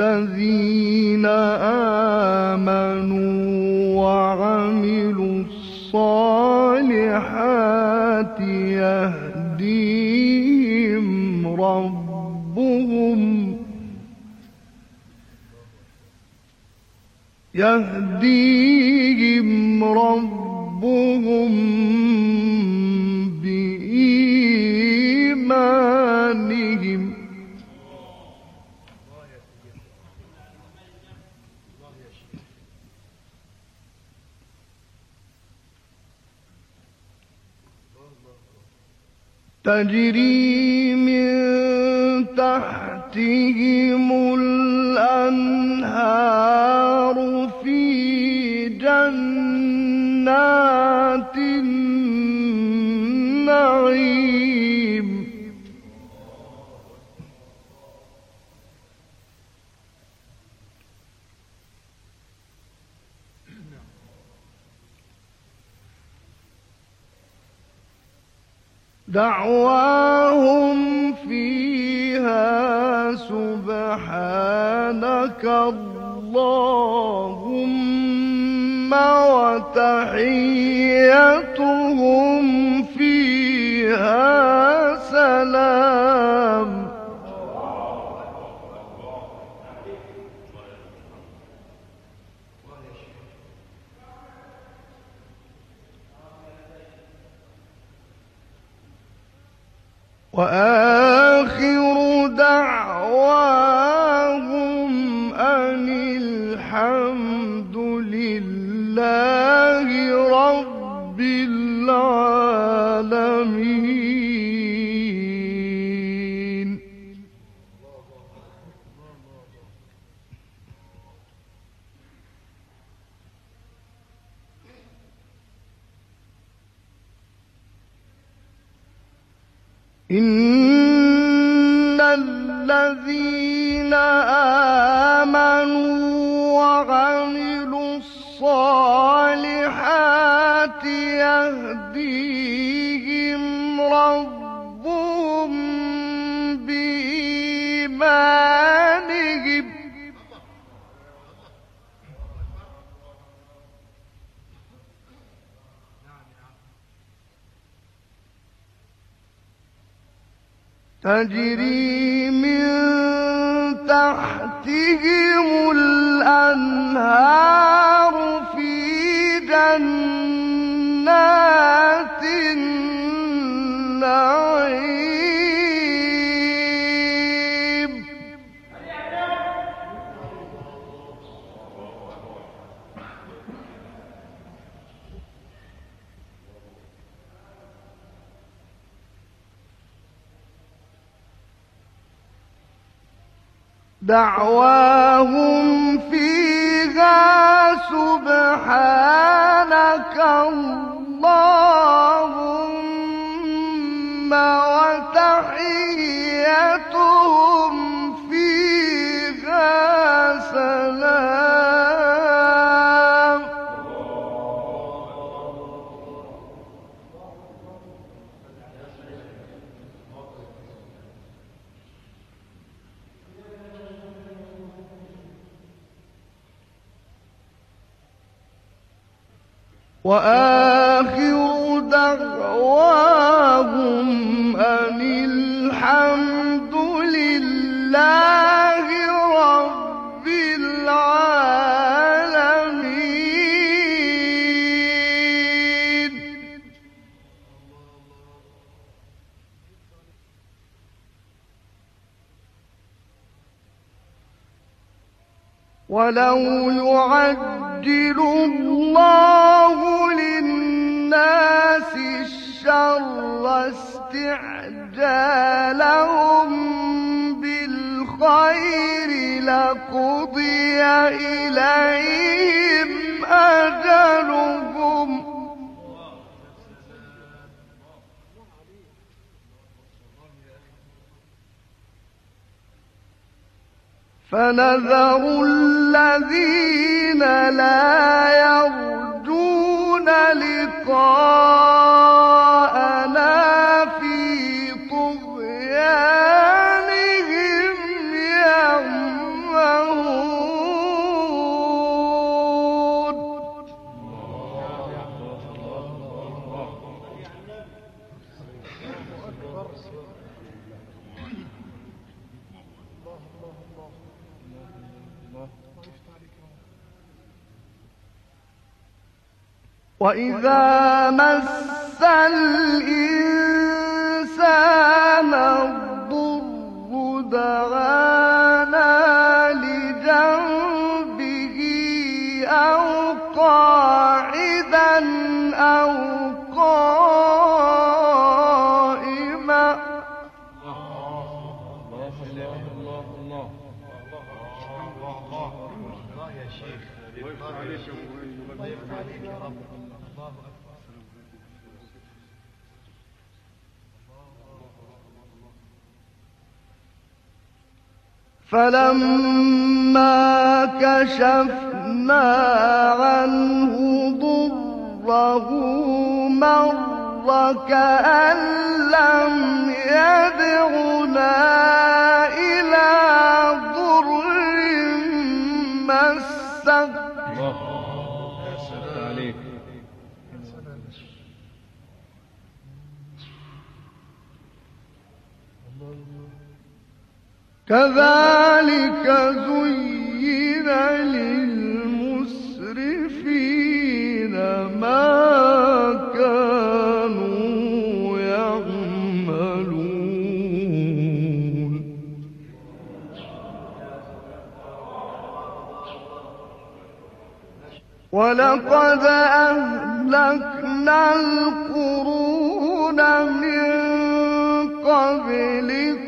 الذين آمنوا وعملوا الصالحات يهديهم ربهم يهديهم ربهم تجري من تحتهم الأنهار في جنات النعيم. دعواهم فيها سبحانك اللهم وتحيتهم فيها سلام وآخر تجري من تحتهم الأنهار في جنات النعيم. دعواهم فيها سبحانك اللهم وتحيتهم فيها سلام. وآخر دعواهم أن الحمد لله رب العالمين. ولو يعجل الله للناس الشر استعجالهم بالخير لقضي إليهم أجلهم. فنذر الذين لا يرجون لقاءنا وإذا مس الإنسان فلما كشفنا عنه ضره مر كأن لم يدعنا كذلك زين للمسرفين ما كانوا يعملون. ولقد أهلكنا القرون من قبلكم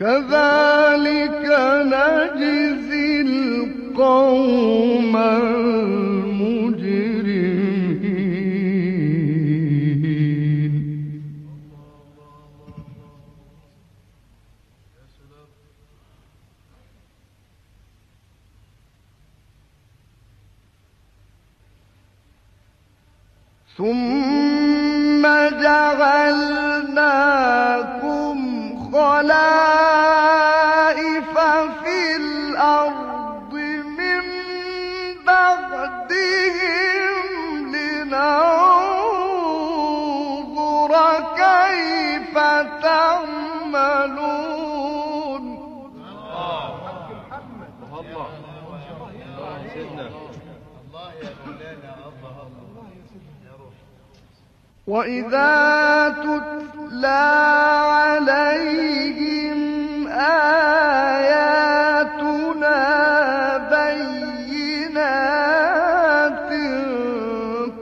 كذلك نجزي القوم وإذا تتلى عليهم آياتنا بينات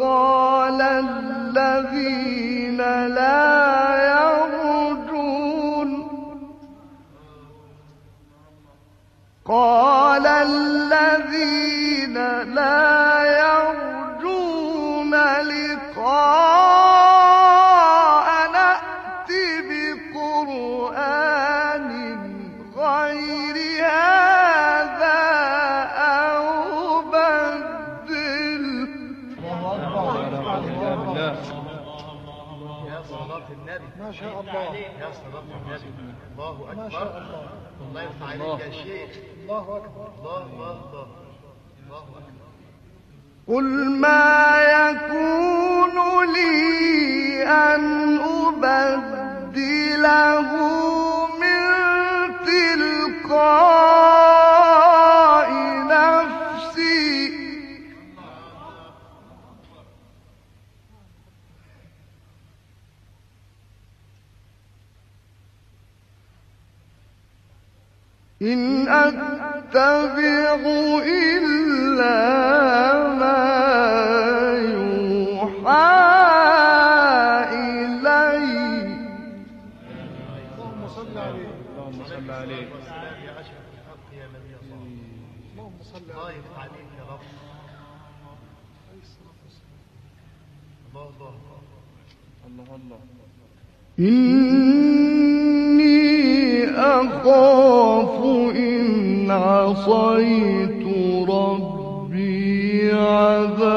قال الذين لا يرجون قال الذين لا يرجون لقاء ما شاء الله. الله يرفع عليك يا شيخ. الله أكبر. الله الله الله. قل ما يكون لي أن أبدله إن أتبع إلا ما يوحى إلي. اللهم صل عليه اللهم صل عليه يا أشرف الحق يا نبي الله اللهم صل عليه عليك يا رب. الله الله الله الله عصيت ربي عذاب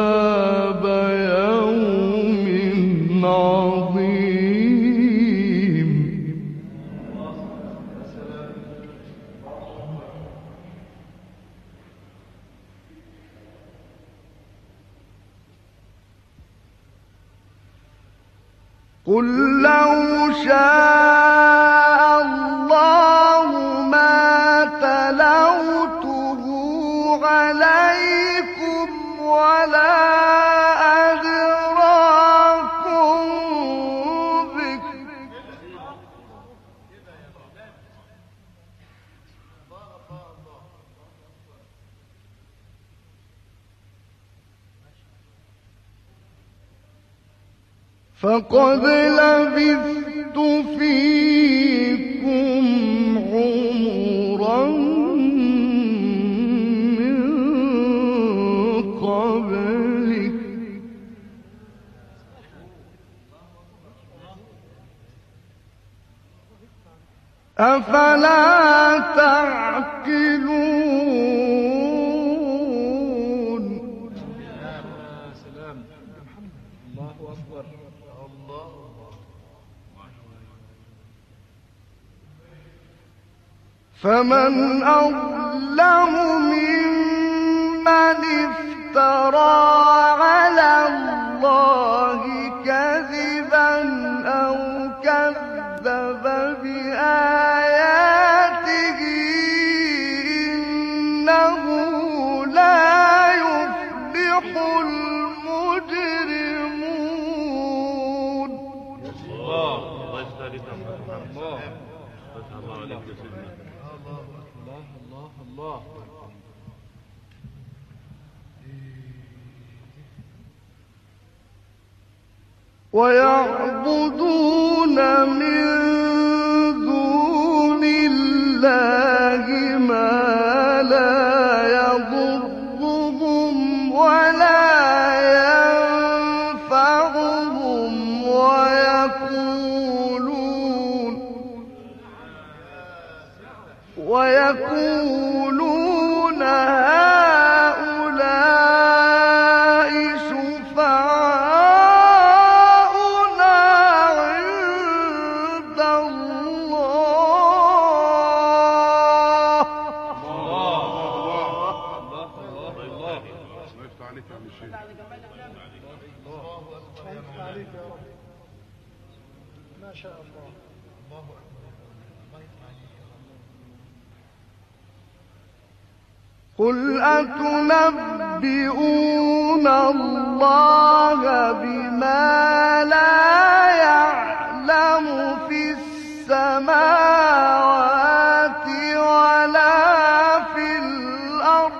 فقد لبثت فيكم عمرا من قبله أفلا تعقلون فمن أظلم ممن افترى ويعبدون من قل أتنبئون الله بما لا يعلم في السماوات ولا في الأرض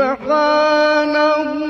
سبحانه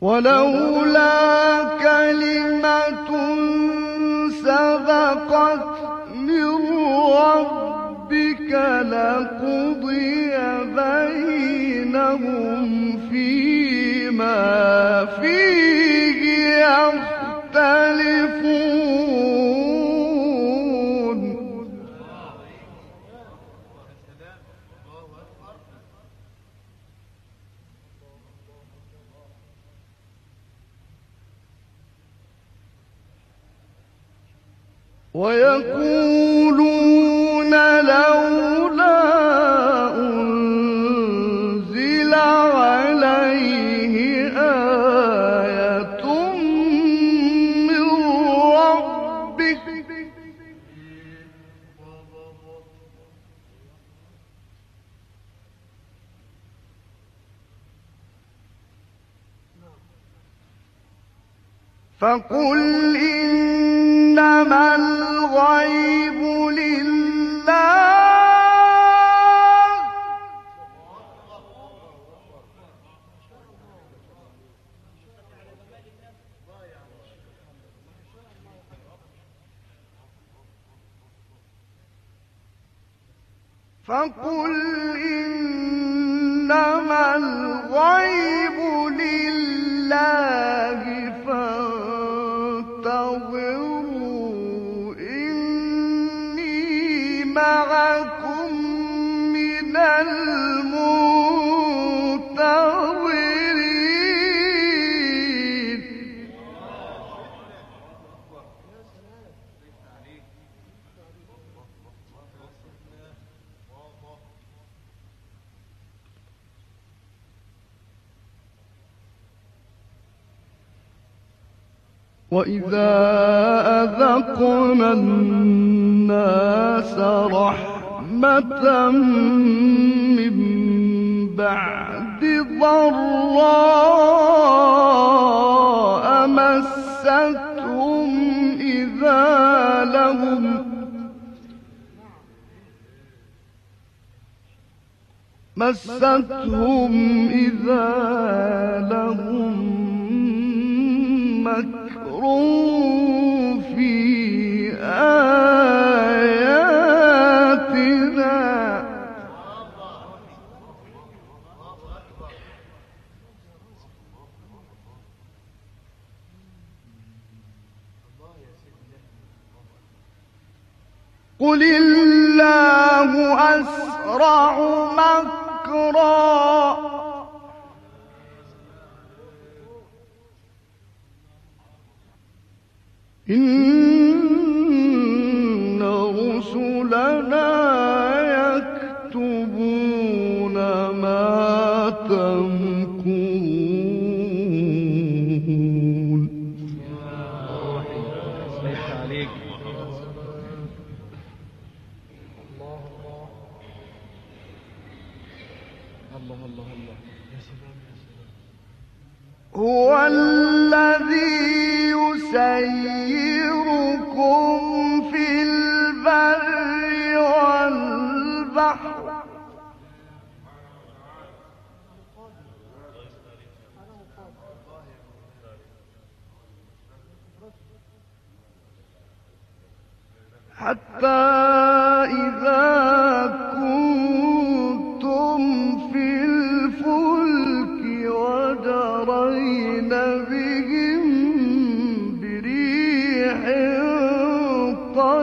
ولولا كلمة سبقت من ربك لقضي بينهم فيما فيه. ويقولون لولا أنزل عليه آية من ربه فقل فقل إنما الغيب وإذا أذقنا الناس رحمة من بعد ضراء مستهم إذا لهم مستهم إذا لهم مكر قل الله أسرع مكرا. إن رسلنا يكتبون ما الله الله الله هو الذي يسيركم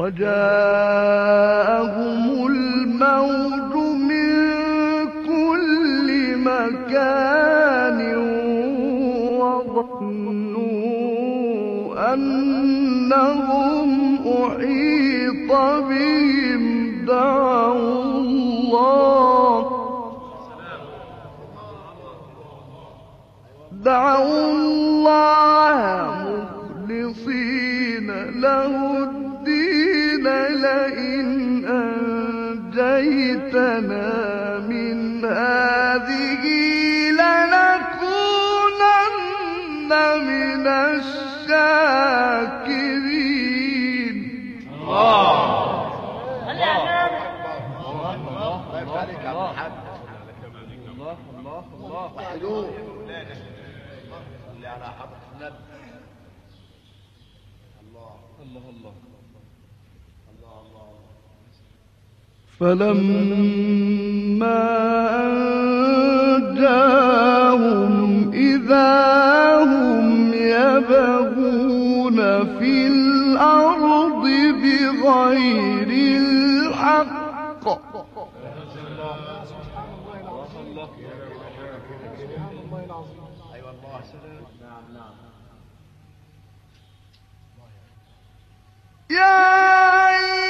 وجاءهم الموج من كل مكان وظنوا أنهم أحيط بهم. دعوا الله. دعوا الله مخلصين له فلما أنجاهم إذا هم يبغون في الأرض بغير الحق. يا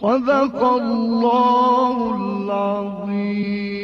صدق الله العظيم.